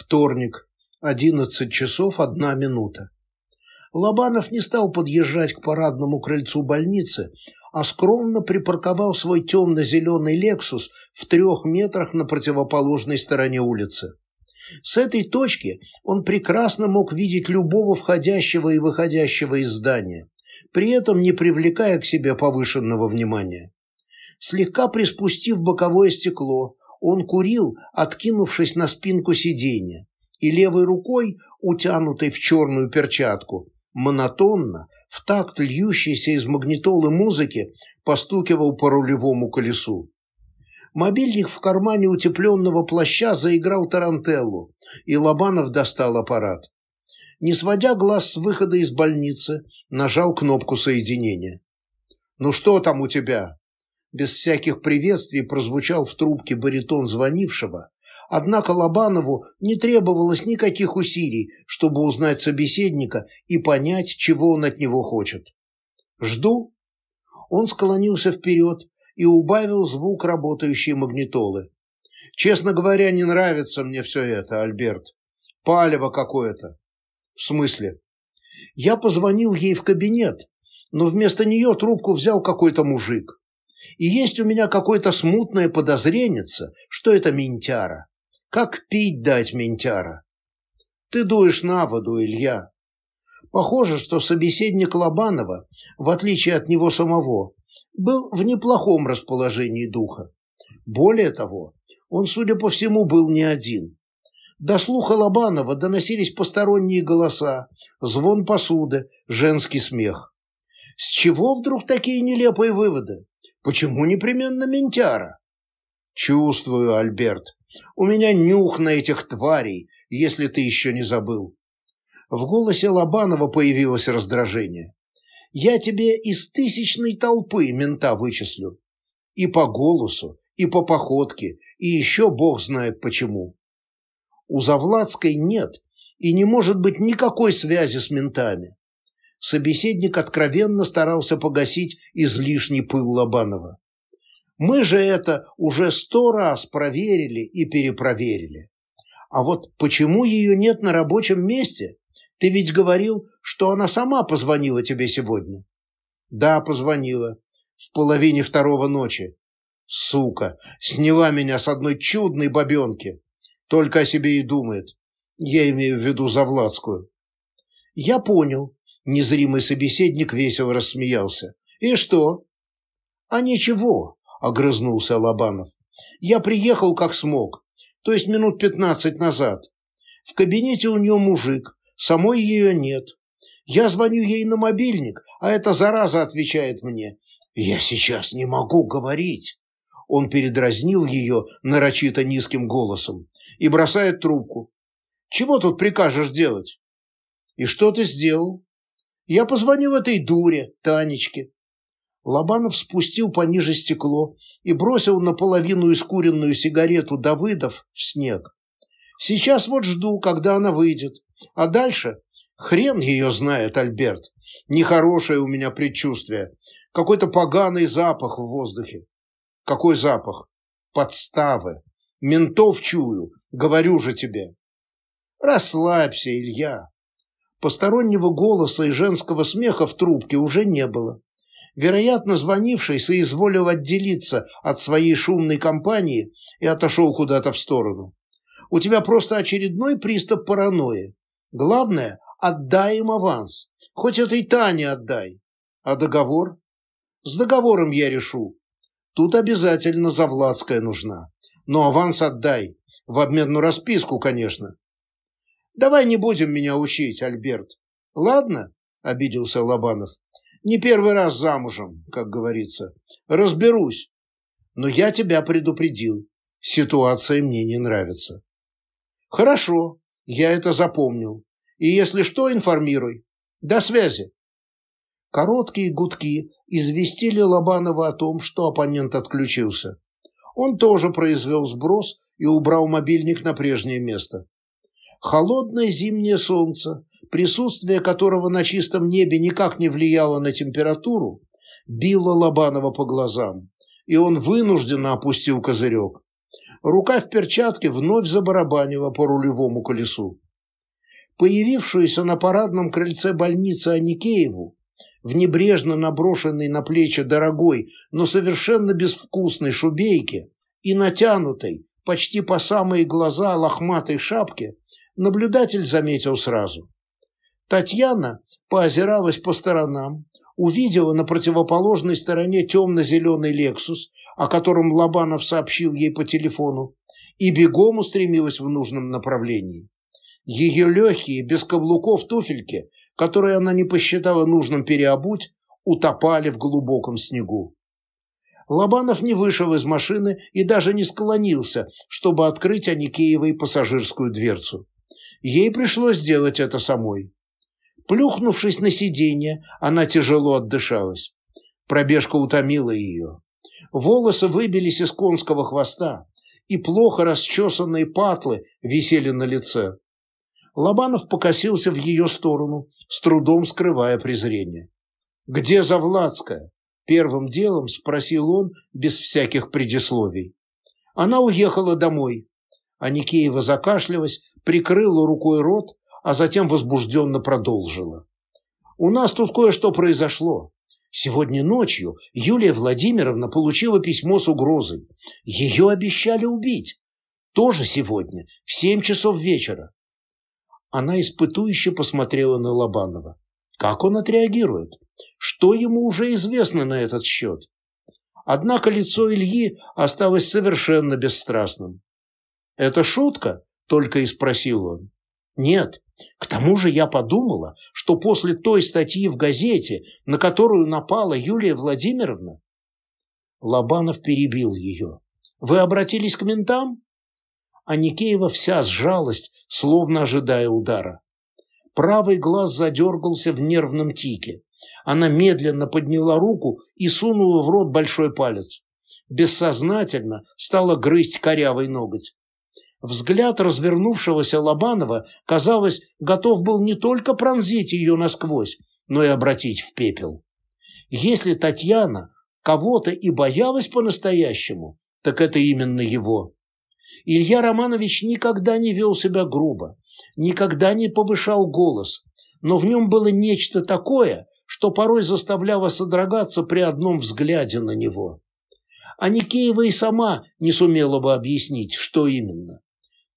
Вторник, 11 часов 1 минута. Лобанов не стал подъезжать к парадному крыльцу больницы, а скромно припарковал свой темно-зеленый «Лексус» в трех метрах на противоположной стороне улицы. С этой точки он прекрасно мог видеть любого входящего и выходящего из здания, при этом не привлекая к себе повышенного внимания. Слегка приспустив боковое стекло, он курил, откинувшись на спинку сиденья, и левой рукой, утянутой в черную перчатку, монотонно, в такт льющейся из магнитолы музыки, постукивал по рулевому колесу. Мобильник в кармане утепленного плаща заиграл тарантеллу, и Лобанов достал аппарат. Не сводя глаз с выхода из больницы, нажал кнопку соединения. «Ну что там у тебя?» Без всяких приветствий прозвучал в трубке баритон звонившего, однако Лобанову не требовалось никаких усилий, чтобы узнать собеседника и понять, чего он от него хочет. «Жду». Он склонился вперед и убавил звук работающей магнитолы. «Честно говоря, не нравится мне все это, Альберт. Палево какое-то». «В смысле?» «Я позвонил ей в кабинет, но вместо нее трубку взял какой-то мужик. И есть у меня какое-то смутное подозрение, что это ментяра. Как пить дать ментяра? Ты дуешь на воду, Илья. Похоже, что собеседник Лобанова, в отличие от него самого, был в неплохом расположении духа. Более того, он, судя по всему, был не один. До слуха Лобанова доносились посторонние голоса, звон посуды, женский смех. С чего вдруг такие нелепые выводы? Почему непременно ментяра? Чувствую, Альберт. У меня нюх на этих тварей, если ты еще не забыл. В голосе Лобанова появилось раздражение. Я тебе из тысячной толпы мента вычислю. И по голосу, и по походке, и еще бог знает почему. У Завладской нет и не может быть никакой связи с ментами собеседник откровенно старался погасить излишний пыл Лобанова. Мы же это уже сто раз проверили и перепроверили. А вот почему ее нет на рабочем месте? Ты ведь говорил, что она сама позвонила тебе сегодня. Да, позвонила. В половине второго ночи. Сука, сняла меня с одной чудной бабенки. Только о себе и думает. Я имею в виду Завладскую. Я понял, Незримый собеседник весело рассмеялся. «И что?» «А ничего», — огрызнулся Лобанов. «Я приехал как смог, то есть минут пятнадцать назад. В кабинете у нее мужик, самой ее нет. Я звоню ей на мобильник, а эта зараза отвечает мне. «Я сейчас не могу говорить». Он передразнил ее нарочито низким голосом и бросает трубку. «Чего тут прикажешь делать?» «И что ты сделал?» Я позвонил этой дуре, Танечке. Лобанов спустил пониже стекло и бросил наполовину искуренную сигарету Давыдов в снег. Сейчас вот жду, когда она выйдет. А дальше хрен ее знает, Альберт. Нехорошее у меня предчувствие. Какой-то поганый запах в воздухе. Какой запах? Подставы. Ментов чую, говорю же тебе. Расслабься, Илья. Постороннего голоса и женского смеха в трубке уже не было. Вероятно, звонивший соизволил отделиться от своей шумной компании и отошел куда-то в сторону. У тебя просто очередной приступ паранойи. Главное, отдай им аванс. Хоть этой Тане отдай. А договор? С договором я решу. Тут обязательно Завладская нужна. Но аванс отдай. В обмен на расписку, конечно. Давай не будем меня учить, Альберт. Ладно? Обиделся Лобанов. Не первый раз замужем, как говорится. Разберусь. Но я тебя предупредил. Ситуация мне не нравится. Хорошо, я это запомнил. И если что, информируй. До связи. Короткие гудки известили Лобанова о том, что оппонент отключился. Он тоже произвел сброс и убрал мобильник на прежнее место. Холодное зимнее солнце, присутствие которого на чистом небе никак не влияло на температуру, било Лобанова по глазам, и он вынужденно опустил козырек. рука в перчатке вновь забарабанила по рулевому колесу. Появившуюся на парадном крыльце больницы Аникееву, в небрежно наброшенной на плечи дорогой, но совершенно безвкусной шубейке и натянутой, почти по самые глаза лохматой шапке, наблюдатель заметил сразу. Татьяна поозиралась по сторонам, увидела на противоположной стороне темно-зеленый «Лексус», о котором Лобанов сообщил ей по телефону, и бегом устремилась в нужном направлении. Ее легкие, без каблуков туфельки, которые она не посчитала нужным переобуть, утопали в глубоком снегу. Лобанов не вышел из машины и даже не склонился, чтобы открыть Аникеевой пассажирскую дверцу. Ей пришлось сделать это самой. Плюхнувшись на сиденье, она тяжело отдышалась. Пробежка утомила ее. Волосы выбились из конского хвоста, и плохо расчесанные патлы висели на лице. Лобанов покосился в ее сторону, с трудом скрывая презрение. «Где Завладская?» – первым делом спросил он без всяких предисловий. Она уехала домой. Аникеева закашлялась, прикрыла рукой рот а затем возбужденно продолжила. «У нас тут кое-что произошло. Сегодня ночью Юлия Владимировна получила письмо с угрозой. Ее обещали убить. Тоже сегодня, в семь часов вечера». Она испытующе посмотрела на Лобанова. Как он отреагирует? Что ему уже известно на этот счет? Однако лицо Ильи осталось совершенно бесстрастным. «Это шутка?» – только и спросил он. «Нет, к тому же я подумала, что после той статьи в газете, на которую напала Юлия Владимировна... Лобанов перебил ее. «Вы обратились к ментам?» А Никеева вся сжалость, словно ожидая удара. Правый глаз задергался в нервном тике. Она медленно подняла руку и сунула в рот большой палец. Бессознательно стала грызть корявый ноготь. Взгляд развернувшегося Лобанова, казалось, готов был не только пронзить ее насквозь, но и обратить в пепел. Если Татьяна кого-то и боялась по-настоящему, так это именно его. Илья Романович никогда не вел себя грубо, никогда не повышал голос, но в нем было нечто такое, что порой заставляло содрогаться при одном взгляде на него. А Никеева и сама не сумела бы объяснить, что именно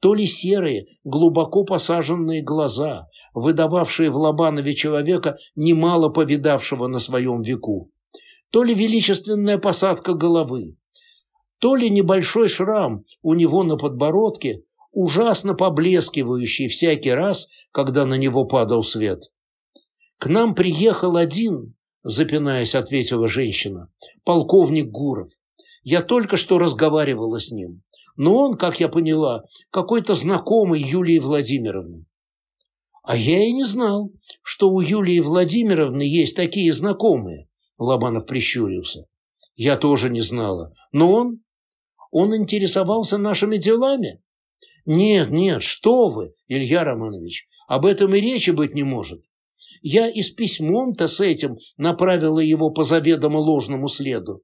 то ли серые, глубоко посаженные глаза, выдававшие в Лобанове человека, немало повидавшего на своем веку, то ли величественная посадка головы, то ли небольшой шрам у него на подбородке, ужасно поблескивающий всякий раз, когда на него падал свет. «К нам приехал один», — запинаясь, ответила женщина, — «полковник Гуров. Я только что разговаривала с ним но он, как я поняла, какой-то знакомый Юлии Владимировны. А я и не знал, что у Юлии Владимировны есть такие знакомые, Лобанов прищурился. Я тоже не знала, но он... Он интересовался нашими делами? Нет, нет, что вы, Илья Романович, об этом и речи быть не может. Я и с письмом-то с этим направила его по заведомо ложному следу.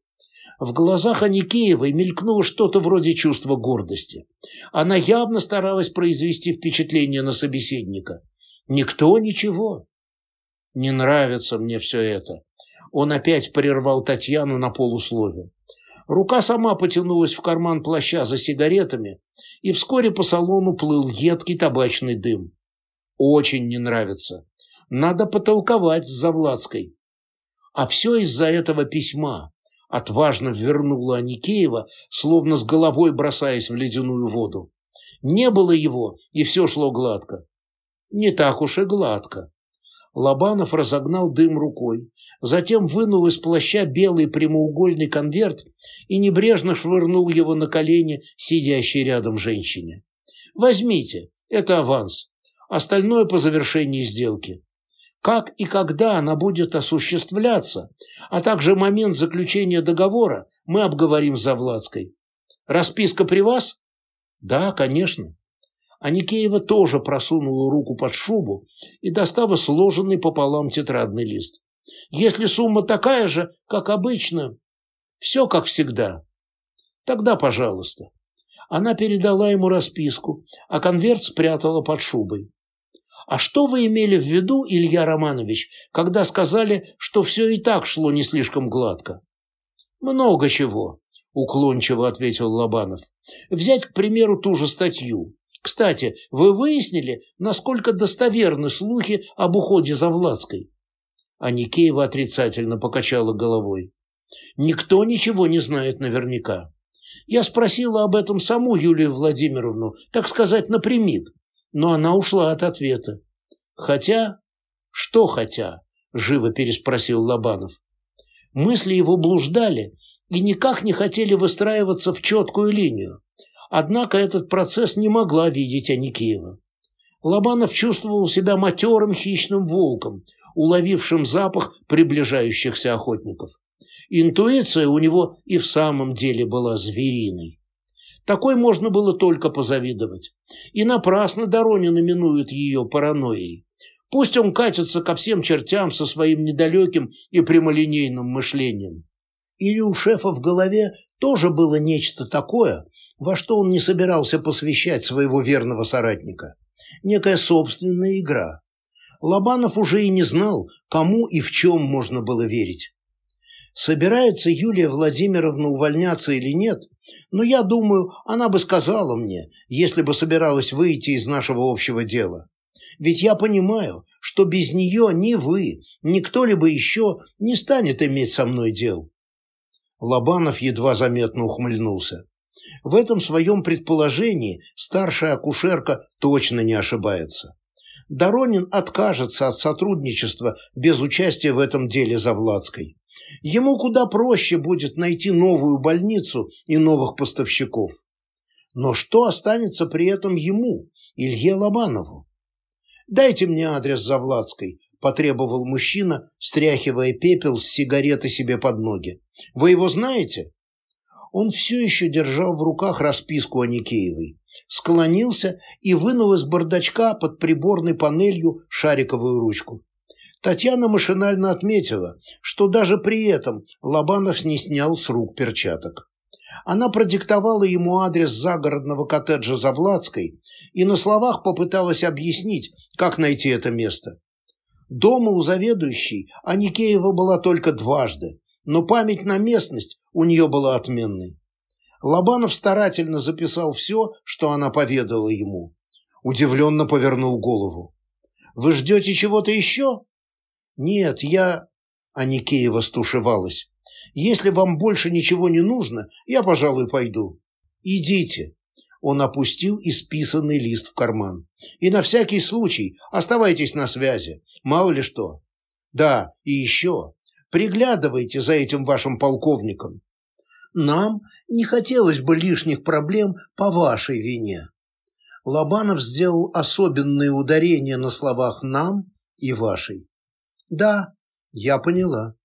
В глазах Аникеевой мелькнуло что-то вроде чувства гордости. Она явно старалась произвести впечатление на собеседника. Никто ничего. Не нравится мне все это. Он опять прервал Татьяну на полуслове. Рука сама потянулась в карман плаща за сигаретами, и вскоре по салону плыл едкий табачный дым. Очень не нравится. Надо потолковать с Завладской. А все из-за этого письма отважно вернула Аникеева, словно с головой бросаясь в ледяную воду. Не было его, и все шло гладко. Не так уж и гладко. Лобанов разогнал дым рукой, затем вынул из плаща белый прямоугольный конверт и небрежно швырнул его на колени сидящей рядом женщине. «Возьмите, это аванс. Остальное по завершении сделки как и когда она будет осуществляться, а также момент заключения договора мы обговорим с Завладской. Расписка при вас? Да, конечно. Аникеева тоже просунула руку под шубу и достала сложенный пополам тетрадный лист. Если сумма такая же, как обычно, все как всегда. Тогда, пожалуйста. Она передала ему расписку, а конверт спрятала под шубой. А что вы имели в виду, Илья Романович, когда сказали, что все и так шло не слишком гладко? Много чего, уклончиво ответил Лобанов. Взять, к примеру, ту же статью. Кстати, вы выяснили, насколько достоверны слухи об уходе за Владской? А Никеева отрицательно покачала головой. Никто ничего не знает наверняка. Я спросила об этом саму Юлию Владимировну, так сказать, напрямик, но она ушла от ответа. Хотя... Что хотя? Живо переспросил Лобанов. Мысли его блуждали и никак не хотели выстраиваться в четкую линию. Однако этот процесс не могла видеть Аникеева. Лобанов чувствовал себя матерым хищным волком, уловившим запах приближающихся охотников. Интуиция у него и в самом деле была звериной. Такой можно было только позавидовать. И напрасно Доронин именует ее паранойей. Пусть он катится ко всем чертям со своим недалеким и прямолинейным мышлением. Или у шефа в голове тоже было нечто такое, во что он не собирался посвящать своего верного соратника. Некая собственная игра. Лобанов уже и не знал, кому и в чем можно было верить. Собирается Юлия Владимировна увольняться или нет, но я думаю, она бы сказала мне, если бы собиралась выйти из нашего общего дела. Ведь я понимаю, что без нее ни вы, ни кто-либо еще не станет иметь со мной дел. Лобанов едва заметно ухмыльнулся. В этом своем предположении старшая акушерка точно не ошибается. Доронин откажется от сотрудничества без участия в этом деле за Владской. Ему куда проще будет найти новую больницу и новых поставщиков. Но что останется при этом ему, Илье Ломанову? «Дайте мне адрес Завладской», – потребовал мужчина, стряхивая пепел с сигареты себе под ноги. «Вы его знаете?» Он все еще держал в руках расписку о Никеевой, склонился и вынул из бардачка под приборной панелью шариковую ручку. Татьяна машинально отметила, что даже при этом Лобанов не снял с рук перчаток. Она продиктовала ему адрес загородного коттеджа Завладской и на словах попыталась объяснить, как найти это место. Дома у заведующей Аникеева была только дважды, но память на местность у нее была отменной. Лобанов старательно записал все, что она поведала ему. Удивленно повернул голову. «Вы ждете чего-то еще?» «Нет, я...» Аникеева стушевалась. «Если вам больше ничего не нужно, я, пожалуй, пойду. Идите». Он опустил исписанный лист в карман. «И на всякий случай оставайтесь на связи. Мало ли что. Да, и еще. Приглядывайте за этим вашим полковником. Нам не хотелось бы лишних проблем по вашей вине». Лобанов сделал особенные ударения на словах «нам» и «вашей». Да, я поняла.